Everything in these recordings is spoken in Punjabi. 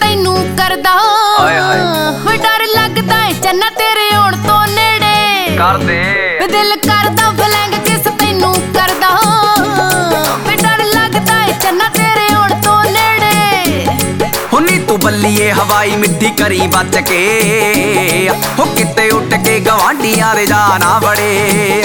ਤੈਨੂੰ ਕਰਦਾ। ਆਏ ਡਰ ਲੱਗਦਾ ਏ ਚੰਨਾ ਤੇਰੇ ਆਉਣ ਤੋਂ ਨੇੜੇ। ਕਰ ਦੇ। ਵੇ ਦਿਲ ਕਰਦਾ ਫਲੈਂਗ ਕਿਸ ਤੈਨੂੰ ਕਰਦਾ। ਵੇ ਡਰ ਲੱਗਦਾ ਏ ਚੰਨਾ ਤੇਰੇ ਆਉਣ ਤੋਂ ਨੇੜੇ। ਹੁਨੀ ਤੂੰ ਬੱਲੀਏ ਹਵਾਈ ਮਿੱਠੀ ਕਰੀ ਬਚ ਕੇ। ਹੋ ਕਿਤੇ ਉੱਟ ਕੇ ਗਵਾਂਢੀਆਂ ਦੇ ਜਾ ਨਾ ਵੜੇ।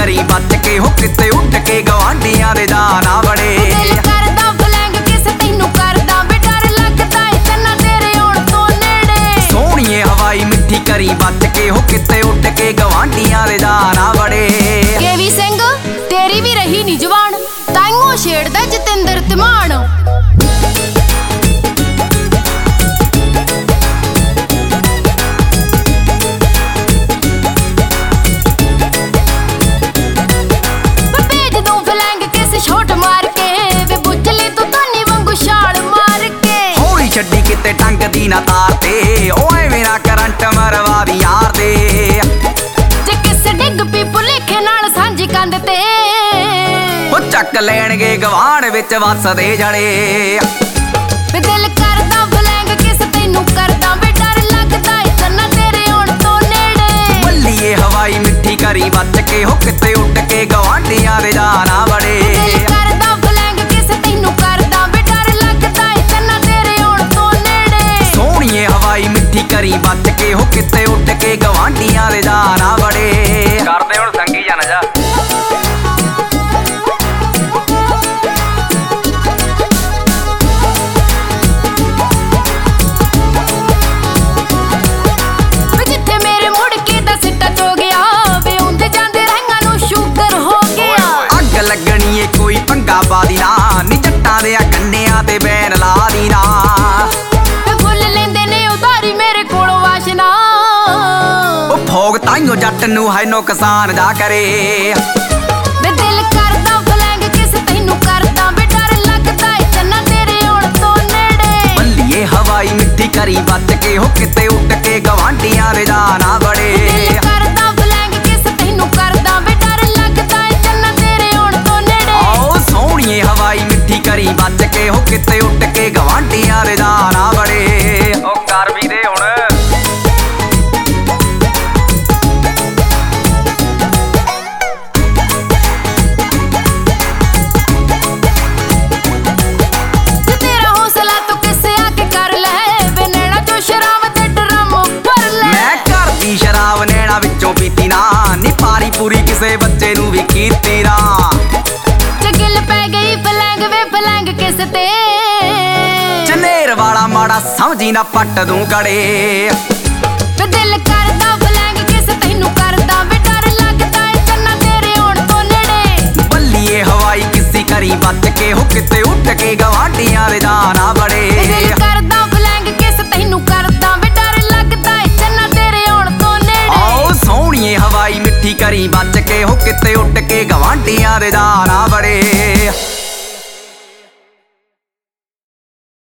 ਕਰੀ ਬਚ ਕੇ ਹੋ ਕਿਤੇ ਉੱਟ ਕੇ ਗਵਾਂਡੀਆਂ ਦੇ ਜਾਣਾ ਬੜੇ। ਦਿਲ ਕਰਦਾ ਫਲੈਂਗ ਕਿਸ ਤੈਨੂੰ ਕਰਦਾ ਵੇ ਡਰ ਲੱਗਦਾ ਏ ਚੰਨਾ ਤੇਰੇ ਆਉਣ ਤੋਂ ਨੇੜੇ। ਸੋਹਣੀਏ ਹਵਾਈ ਮਿੱਠੀ ਕਰੀ ਬਚ ਕੇ ਹੋ ਕਿਤੇ ਉੱਟ ਕੇ ਗਵਾਂਡੀਆਂ ਦੇ ਛੱਡੀ ਕਿਤੇ ਟੰਗ ਦੀ ਨਾ ਤਾਰ ਤੇ। ਓਏ ਮੇਰਾ ਕਰੰਟ ਮਰਵਾ ਦੀ ਯਾਰ ਦੇ। ਜੇ ਕਿਸ ਡਿੱਗ ਪੀ ਭੁਲੇਖੇ ਨਾਲ ਸਾਂਝੀ ਕੰਧ ਤੇ। ਉਹ ਚੱਕ ਲੈਣਗੇ ਗਵਾਂਢ ਵਿੱਚ ਵੱਸਦੇ ਜੜੇ ਵੇ ਦਿਲ ਕਰਦਾ ਫਲੈਂਗ ਕਿਸ ਤੈਨੂੰ ਕਰਦਾ? ਵੇ ਡਰ ਲੱਗਦਾ ਏ ਚੰਨਾ ਤੇਰੇ ਆਉਣ ਤੋਂ ਨੇੜੇ। ਬੱਲੀਏ ਹਵਾਈ ਮਿੱਠੀ ਕਰੀ ਬਚ ਕੇ ਹੋ ਕਿਤੇ ਉੱਟ ਕੇ ਗਵਾਂਢੀਆਂ ਦੇ ਜਾਣਾ ਕੇ ਗਵਾਂਢੀਆਂ ਦੇ ਜਾਣਾ ਬੜੇ। ਕਰਦੇ ਹੁਣ ਸੰਗੀ ਜਾਣਾ ਜਾ। ਵੇ ਜਿੱਥੇ ਮੇਰੇ ਮੁੜ ਕੇ ਦਾ ਸਿੱਟਾ ਚੋ ਗਿਆ ਵੇ ਹੁੰਦੇ ਜਾਂਦੇ ਰੰਗਾਂ ਨੂੰ ਸ਼ੂਗਰ ਹੋ ਗਿਆ। ਅੱਗ ਲੱਗਣੀ ਏ ਕੋਈ ਪੰਗਾ ਬਾਦੀ ਨਾ ਨੀ ਜੱਟਾਂ ਦੇ ਕੰਨਿਆਂ ਤੇ ਬੈਨ ਤਾਈਓ ਜੱਟ ਨੂੰ ਹੈ ਨੁਕਸਾਨ ਜਾ ਕਰੇ। ਵੇ ਦਿਲ ਕਰਦਾ ਫਲੈਂਗ ਕਿਸ ਤੈਨੂੰ ਕਰਦਾ ਵੇ ਡਰ ਲੱਗਦਾ ਏ ਚੰਨਾ ਤੇਰੇ ਆਉਣ ਤੋਂ ਨੇੜੇ। ਬੱਲੀਏ ਹਵਾਈ ਮਿੱਠੀ ਕਰੀ ਬਚ ਕੇ ਹੋ ਕਿਤੇ ਉੱਟ ਕੇ ਗਵਾਂਢੀਆਂ ਜਾਣਾ ਬੜੇ ਦਿਲ ਕਰਦਾ ਫਲੈਂਗ ਕਿਸ ਤੈਨੂੰ ਕਰਦਾ ਵੇ ਡਰ ਲੱਗਦਾ ਏ ਚੰਨਾ ਤੇਰੇ ਆਉਣ ਤੋਂ ਨੇੜੇ। ਆਓ ਸੋਹਣੀਏ ਹਵਾਈ ਮਿੱਠੀ ਕਰੀ ਬਚ ਕੇ ਹੋ ਕਿਤੇ ਉੱਟ ਕੇ ਗਵਾਂਢੀਆਂ ਦੇ ਜਾਣਾ ਨਾ ਜੇ ਗਿੱਲ ਪੈ ਗਈ ਫਲੈਂਗ ਵੇ ਫਲੈਂਗ ਕਿਸ ਤੇ? ਚਨੇਰ ਵਾਲਾ ਮਾੜਾ ਸਮਝੀ ਨਾ ਪੱਟ ਦੂੰ ਕੜੇ ਵੇ ਦਿਲ ਕਰਦਾ ਉਹ ਕਿਤੇ ਉੱਟ ਕੇ ਗਵਾਂਢੀਆਂ ਦੇ ਦਾਣਾ ਬੜੇ।